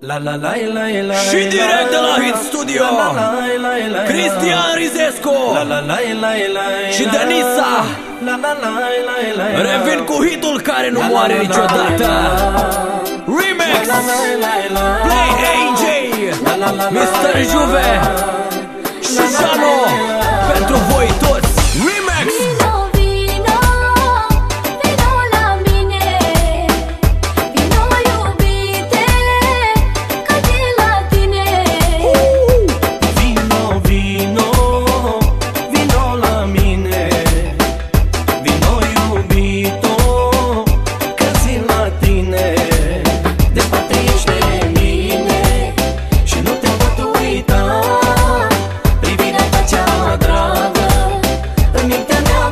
La la la la la Și direct de la Hit Studio Cristian Rizescu Și Denisa Revin cu hitul care nu moare niciodată Remix Play AJ Mr. Juve Și Jano Pentru voi toți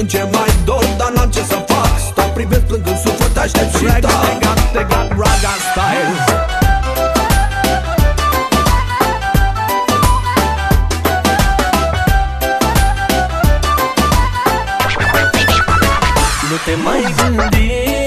în ce mai dor Dar n-am ce să fac. Stau privesc plâng în suflet Aștept și ta Te got, te got raga style. Nu te mai gândi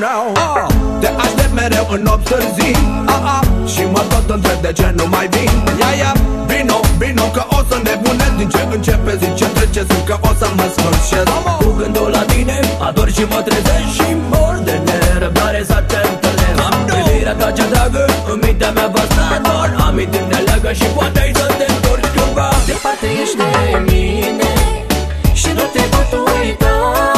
vreau oh. Te aștept mereu în nopți ah, ah. Și mă tot întreb de ce nu mai vin. Ia, ia, vino, vino că o să nebunesc. Din ce începe zi ce trece sunt că o să mă sfârșesc. Cu gândul la tine ador și mă trezesc. Și mor de nerăbdare să te întâlnesc. Privirea ta cea dragă în mintea mea va sta Doar amintiri ne leagă și poate ai să te întorci cumva. Departe ești de mine Și nu te pot uita.